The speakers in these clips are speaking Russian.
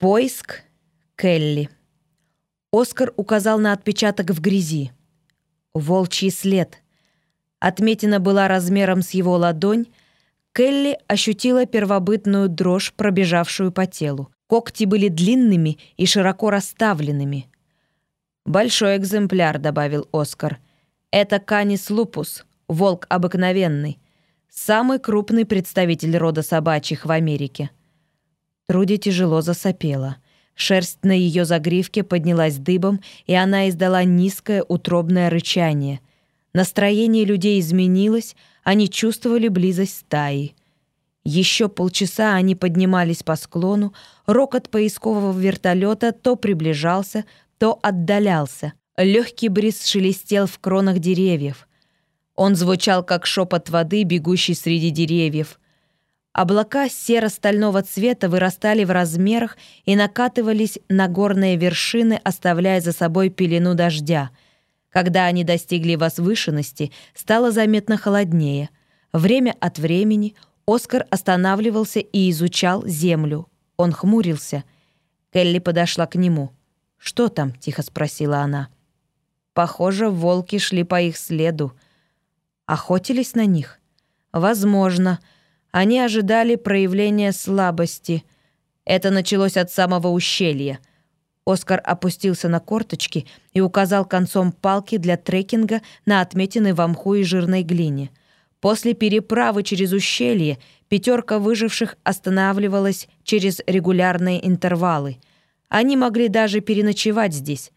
Поиск Келли. Оскар указал на отпечаток в грязи. Волчий след. Отметина была размером с его ладонь. Келли ощутила первобытную дрожь, пробежавшую по телу. Когти были длинными и широко расставленными. «Большой экземпляр», — добавил Оскар. «Это канис лупус, волк обыкновенный. Самый крупный представитель рода собачьих в Америке». Труди тяжело засопела. Шерсть на ее загривке поднялась дыбом, и она издала низкое утробное рычание. Настроение людей изменилось, они чувствовали близость стаи. Еще полчаса они поднимались по склону, рокот поискового вертолета то приближался, то отдалялся. Легкий бриз шелестел в кронах деревьев. Он звучал, как шепот воды, бегущий среди деревьев. Облака серо-стального цвета вырастали в размерах и накатывались на горные вершины, оставляя за собой пелену дождя. Когда они достигли возвышенности, стало заметно холоднее. Время от времени Оскар останавливался и изучал землю. Он хмурился. Келли подошла к нему. «Что там?» — тихо спросила она. «Похоже, волки шли по их следу. Охотились на них?» «Возможно». Они ожидали проявления слабости. Это началось от самого ущелья. Оскар опустился на корточки и указал концом палки для трекинга на отметины в мху и жирной глине. После переправы через ущелье пятерка выживших останавливалась через регулярные интервалы. Они могли даже переночевать здесь.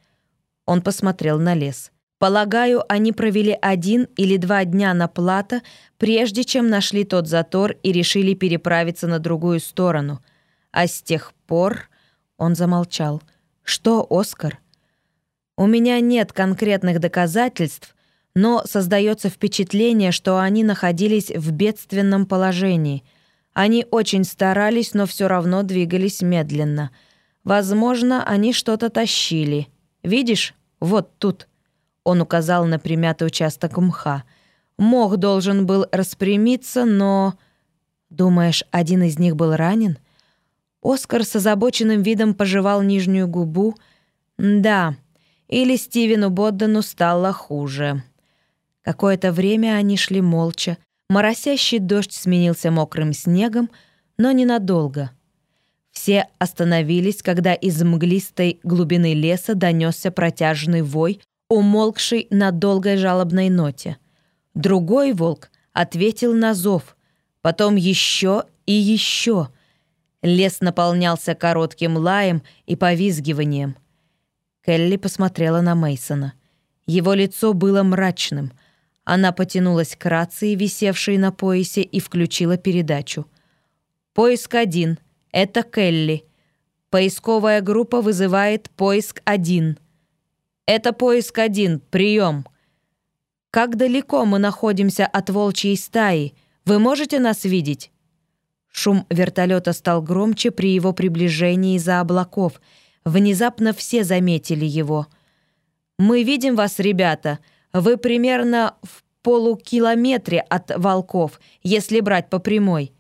Он посмотрел на лес. Полагаю, они провели один или два дня на плато, прежде чем нашли тот затор и решили переправиться на другую сторону. А с тех пор он замолчал. «Что, Оскар?» «У меня нет конкретных доказательств, но создается впечатление, что они находились в бедственном положении. Они очень старались, но все равно двигались медленно. Возможно, они что-то тащили. Видишь, вот тут». Он указал на примятый участок мха. Мох должен был распрямиться, но... Думаешь, один из них был ранен? Оскар с озабоченным видом пожевал нижнюю губу. Да, или Стивену Боддену стало хуже. Какое-то время они шли молча. Моросящий дождь сменился мокрым снегом, но ненадолго. Все остановились, когда из мглистой глубины леса донесся протяжный вой, умолкший на долгой жалобной ноте. Другой волк ответил на зов, потом еще и еще. Лес наполнялся коротким лаем и повизгиванием. Келли посмотрела на Мейсона. Его лицо было мрачным. Она потянулась к рации, висевшей на поясе, и включила передачу. «Поиск один. Это Келли. Поисковая группа вызывает поиск один. «Это поиск один. Прием!» «Как далеко мы находимся от волчьей стаи? Вы можете нас видеть?» Шум вертолета стал громче при его приближении из-за облаков. Внезапно все заметили его. «Мы видим вас, ребята. Вы примерно в полукилометре от волков, если брать по прямой».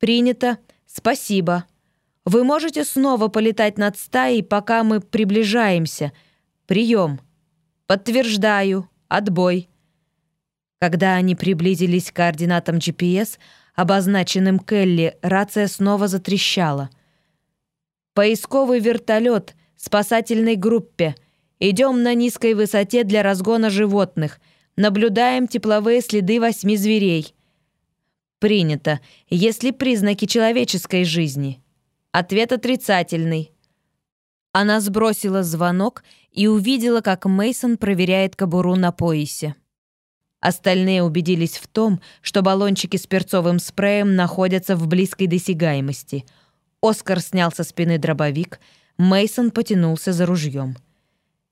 «Принято. Спасибо. Вы можете снова полетать над стаей, пока мы приближаемся?» «Прием! Подтверждаю! Отбой!» Когда они приблизились к координатам GPS, обозначенным Келли, рация снова затрещала. «Поисковый вертолет, спасательной группе. Идем на низкой высоте для разгона животных. Наблюдаем тепловые следы восьми зверей». «Принято. Если признаки человеческой жизни». Ответ отрицательный. Она сбросила звонок и увидела, как Мейсон проверяет кобуру на поясе. Остальные убедились в том, что баллончики с перцовым спреем находятся в близкой досягаемости. Оскар снял со спины дробовик, Мейсон потянулся за ружьем.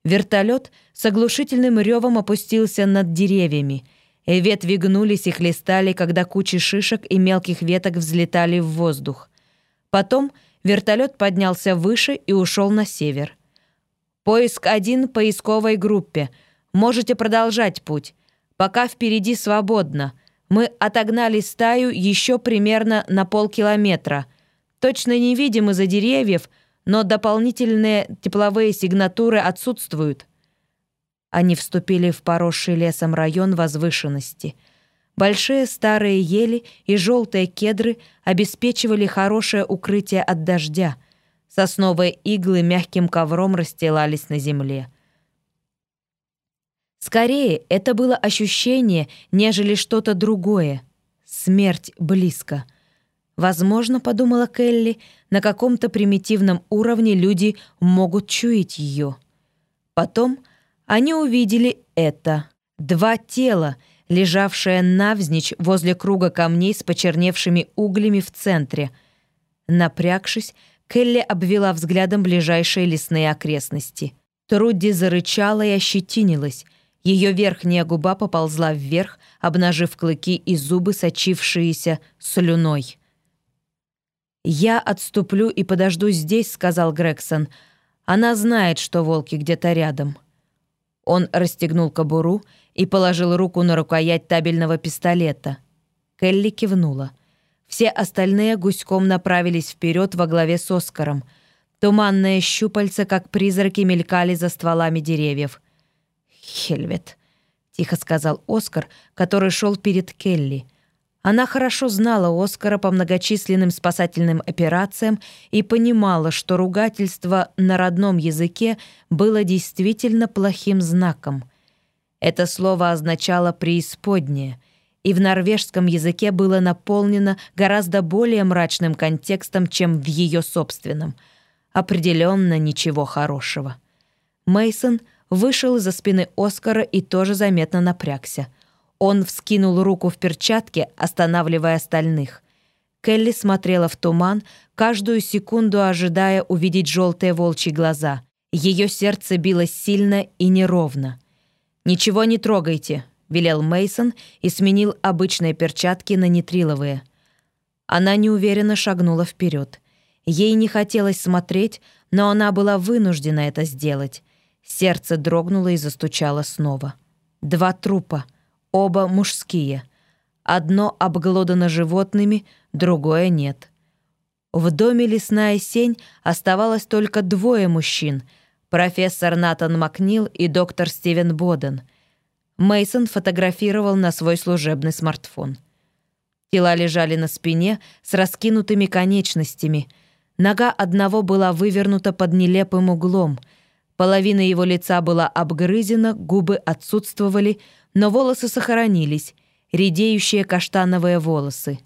Вертолет с оглушительным ревом опустился над деревьями. Ветви гнулись и хлестали, когда кучи шишек и мелких веток взлетали в воздух. Потом вертолет поднялся выше и ушел на север. Поиск один поисковой группе. Можете продолжать путь. Пока впереди свободно. Мы отогнали стаю еще примерно на полкилометра. Точно не видим из-за деревьев, но дополнительные тепловые сигнатуры отсутствуют. Они вступили в поросший лесом район возвышенности. Большие старые ели и желтые кедры обеспечивали хорошее укрытие от дождя. Сосновые иглы мягким ковром расстилались на земле. Скорее, это было ощущение, нежели что-то другое. Смерть близко. Возможно, подумала Келли, на каком-то примитивном уровне люди могут чуять ее. Потом они увидели это. Два тела, лежавшие навзничь возле круга камней с почерневшими углями в центре. Напрягшись, Келли обвела взглядом ближайшие лесные окрестности. Трудди зарычала и ощетинилась. Ее верхняя губа поползла вверх, обнажив клыки и зубы, сочившиеся слюной. «Я отступлю и подожду здесь», — сказал Грегсон. «Она знает, что волки где-то рядом». Он расстегнул кобуру и положил руку на рукоять табельного пистолета. Келли кивнула. Все остальные гуськом направились вперед во главе с Оскаром. Туманные щупальца, как призраки, мелькали за стволами деревьев. «Хельвет», — тихо сказал Оскар, который шел перед Келли — она хорошо знала Оскара по многочисленным спасательным операциям и понимала, что ругательство на родном языке было действительно плохим знаком. Это слово означало «преисподнее», и в норвежском языке было наполнено гораздо более мрачным контекстом, чем в ее собственном. Определенно ничего хорошего. Мейсон вышел из-за спины Оскара и тоже заметно напрягся — он вскинул руку в перчатке, останавливая остальных. Келли смотрела в туман, каждую секунду ожидая увидеть желтые волчьи глаза. Ее сердце билось сильно и неровно. «Ничего не трогайте», — велел Мейсон и сменил обычные перчатки на нитриловые. Она неуверенно шагнула вперед. Ей не хотелось смотреть, но она была вынуждена это сделать. Сердце дрогнуло и застучало снова. Два трупа — Оба мужские. Одно обглодано животными, другое нет. В доме «Лесная сень» оставалось только двое мужчин — профессор Натан Макнил и доктор Стивен Боден. Мейсон фотографировал на свой служебный смартфон. Тела лежали на спине с раскинутыми конечностями. Нога одного была вывернута под нелепым углом. Половина его лица была обгрызена, губы отсутствовали — но волосы сохранились, редеющие каштановые волосы.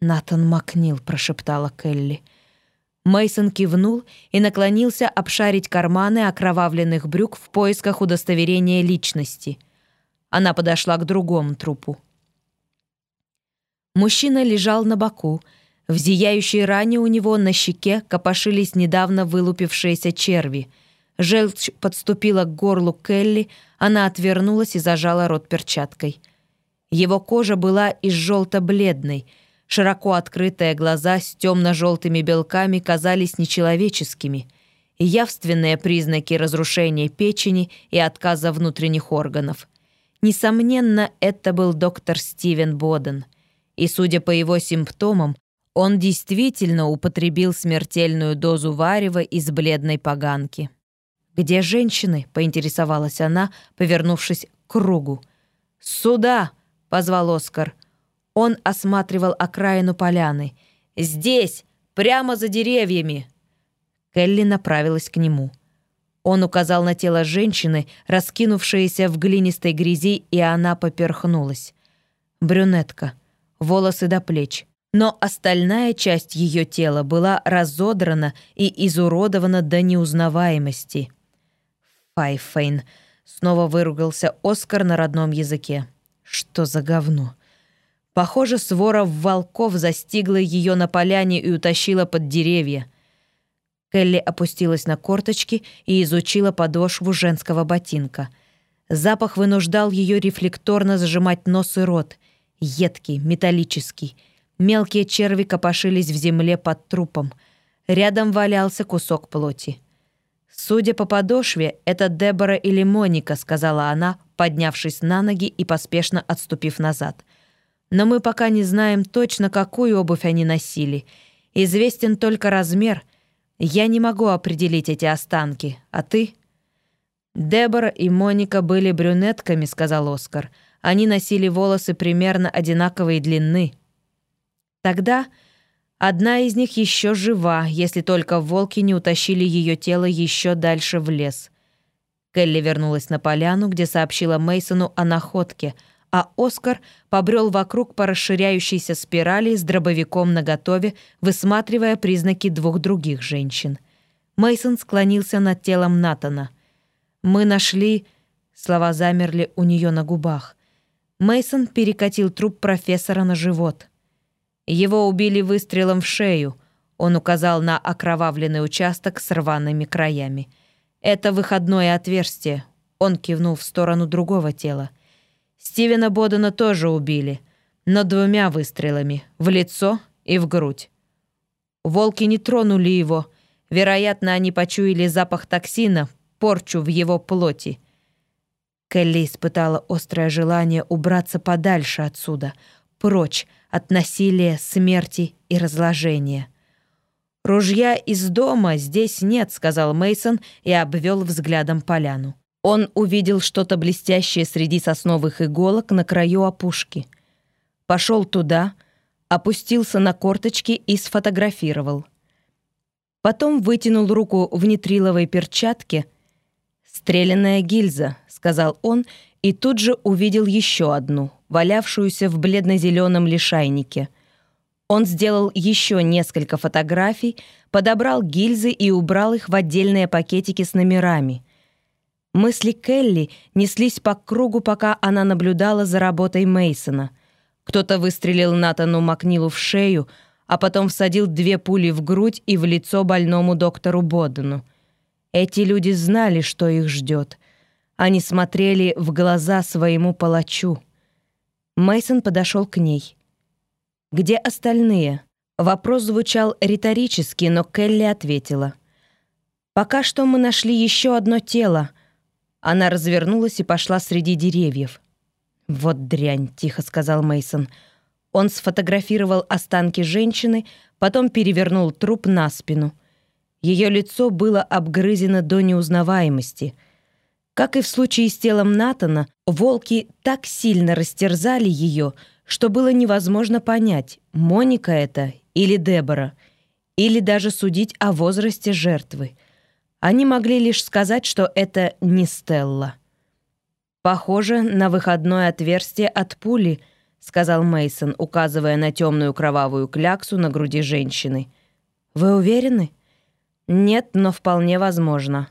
«Натан Макнил», — прошептала Келли. Мейсон кивнул и наклонился обшарить карманы окровавленных брюк в поисках удостоверения личности. Она подошла к другому трупу. Мужчина лежал на боку. В зияющей ране у него на щеке копошились недавно вылупившиеся черви — Желчь подступила к горлу Келли, она отвернулась и зажала рот перчаткой. Его кожа была из желто-бледной, широко открытые глаза с темно-желтыми белками казались нечеловеческими, и явственные признаки разрушения печени и отказа внутренних органов. Несомненно, это был доктор Стивен Боден, и, судя по его симптомам, он действительно употребил смертельную дозу варева из бледной поганки. «Где женщины?» — поинтересовалась она, повернувшись к кругу. «Сюда!» — позвал Оскар. Он осматривал окраину поляны. «Здесь! Прямо за деревьями!» Келли направилась к нему. Он указал на тело женщины, раскинувшееся в глинистой грязи, и она поперхнулась. Брюнетка, волосы до плеч. Но остальная часть ее тела была разодрана и изуродована до неузнаваемости. Пайфейн. Снова выругался Оскар на родном языке. Что за говно? Похоже, свора волков застигла ее на поляне и утащила под деревья. Келли опустилась на корточки и изучила подошву женского ботинка. Запах вынуждал ее рефлекторно зажимать нос и рот. Едкий, металлический. Мелкие черви копошились в земле под трупом. Рядом валялся кусок плоти. «Судя по подошве, это Дебора или Моника», — сказала она, поднявшись на ноги и поспешно отступив назад. «Но мы пока не знаем точно, какую обувь они носили. Известен только размер. Я не могу определить эти останки, а ты?» «Дебора и Моника были брюнетками», — сказал Оскар. «Они носили волосы примерно одинаковой длины». «Тогда одна из них еще жива, если только волки не утащили ее тело еще дальше в лес». Келли вернулась на поляну, где сообщила Мейсону о находке, а Оскар побрел вокруг по расширяющейся спирали с дробовиком наготове, высматривая признаки двух других женщин. Мейсон склонился над телом Натана. Мы нашли... Слова замерли у нее на губах. Мейсон перекатил труп профессора на живот. Его убили выстрелом в шею. Он указал на окровавленный участок с рваными краями. Это выходное отверстие. Он кивнул в сторону другого тела. Стивена Бодена тоже убили, но двумя выстрелами — в лицо и в грудь. Волки не тронули его. Вероятно, они почуяли запах токсина, порчу в его плоти. Келли испытала острое желание убраться подальше отсюда, прочь от насилия, смерти и разложения. «Ружья из дома здесь нет», — сказал Мейсон и обвел взглядом поляну. Он увидел что-то блестящее среди сосновых иголок на краю опушки. Пошел туда, опустился на корточки и сфотографировал. Потом вытянул руку в нитриловой перчатке «Стреляная гильза», — сказал он, и тут же увидел еще одну, валявшуюся в бледно-зеленом лишайнике. Он сделал еще несколько фотографий, подобрал гильзы и убрал их в отдельные пакетики с номерами. Мысли Келли неслись по кругу, пока она наблюдала за работой Мейсона. Кто-то выстрелил Натану Макнилу в шею, а потом всадил две пули в грудь и в лицо больному доктору Бодену. Эти люди знали, что их ждет. Они смотрели в глаза своему палачу. Мейсон подошел к ней. «Где остальные?» Вопрос звучал риторически, но Келли ответила. «Пока что мы нашли еще одно тело». Она развернулась и пошла среди деревьев. «Вот дрянь», — тихо сказал Мейсон. Он сфотографировал останки женщины, потом перевернул труп на спину — ее лицо было обгрызено до неузнаваемости. Как и в случае с телом Натана, волки так сильно растерзали ее, что было невозможно понять, Моника это или Дебора, или даже судить о возрасте жертвы. Они могли лишь сказать, что это не Стелла. «Похоже на выходное отверстие от пули», — сказал Мейсон, указывая на темную кровавую кляксу на груди женщины. «Вы уверены?» «Нет, но вполне возможно».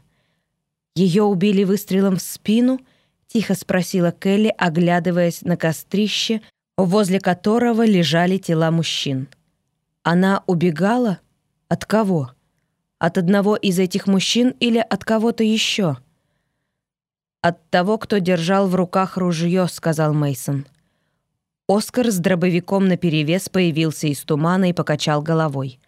«Ее убили выстрелом в спину?» — тихо спросила Келли, оглядываясь на кострище, возле которого лежали тела мужчин. «Она убегала? От кого? От одного из этих мужчин или от кого-то еще?» «От того, кто держал в руках ружье», — сказал Мейсон. Оскар с дробовиком наперевес появился из тумана и покачал головой.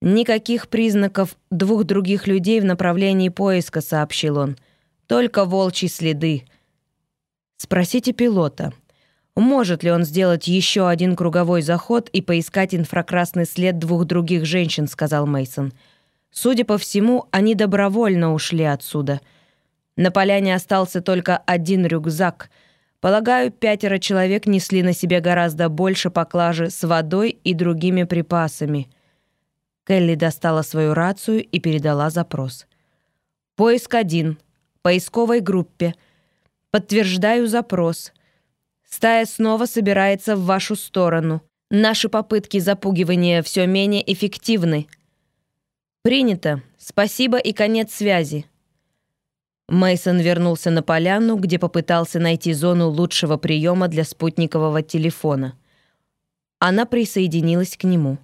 «Никаких признаков двух других людей в направлении поиска», — сообщил он. «Только волчьи следы». Спросите пилота, может ли он сделать еще один круговой заход и поискать инфракрасный след двух других женщин, сказал Мейсон. Судя по всему, они добровольно ушли отсюда. На поляне остался только один рюкзак. Полагаю, пятеро человек несли на себе гораздо больше поклажи с водой и другими припасами. Келли достала свою рацию и передала запрос. «Поиск один. Поисковой группе. Подтверждаю запрос. Стая снова собирается в вашу сторону. Наши попытки запугивания все менее эффективны. Принято. Спасибо и конец связи». Мейсон вернулся на поляну, где попытался найти зону лучшего приема для спутникового телефона. Она присоединилась к нему.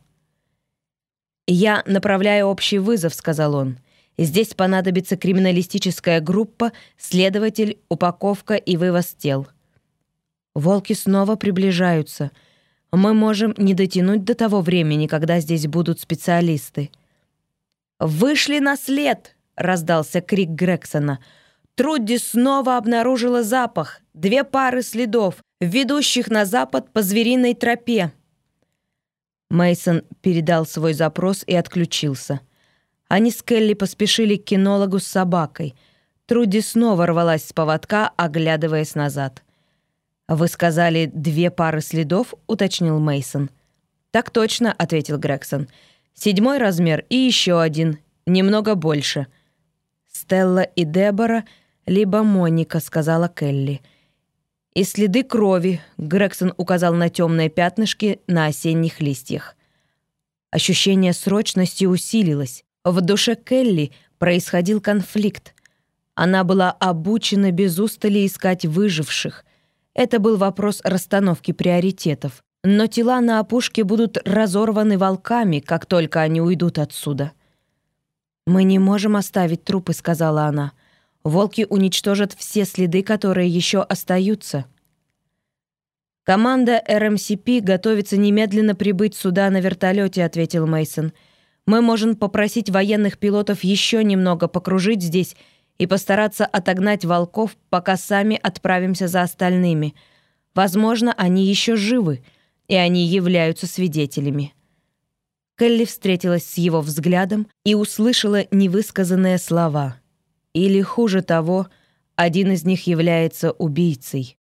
«Я направляю общий вызов», — сказал он. «Здесь понадобится криминалистическая группа, следователь, упаковка и вывоз тел». Волки снова приближаются. Мы можем не дотянуть до того времени, когда здесь будут специалисты. «Вышли на след!» — раздался крик Грексона. Трудди снова обнаружила запах. Две пары следов, ведущих на запад по звериной тропе. Мейсон передал свой запрос и отключился. Они с Келли поспешили к кинологу с собакой. Труди снова рвалась с поводка, оглядываясь назад. «Вы сказали, две пары следов?» — уточнил Мейсон. «Так точно», — ответил Грегсон. «Седьмой размер и еще один, немного больше». «Стелла и Дебора, либо Моника», — сказала Келли. «И следы крови», — Грегсон указал на темные пятнышки на осенних листьях. Ощущение срочности усилилось. В душе Келли происходил конфликт. Она была обучена без устали искать выживших. Это был вопрос расстановки приоритетов. Но тела на опушке будут разорваны волками, как только они уйдут отсюда. «Мы не можем оставить трупы», — сказала она. «Волки уничтожат все следы, которые еще остаются». «Команда РМСП готовится немедленно прибыть сюда на вертолете», — ответил Мейсон. «Мы можем попросить военных пилотов еще немного покружить здесь и постараться отогнать волков, пока сами отправимся за остальными. Возможно, они еще живы, и они являются свидетелями». Келли встретилась с его взглядом и услышала невысказанные слова. Или, хуже того, один из них является убийцей.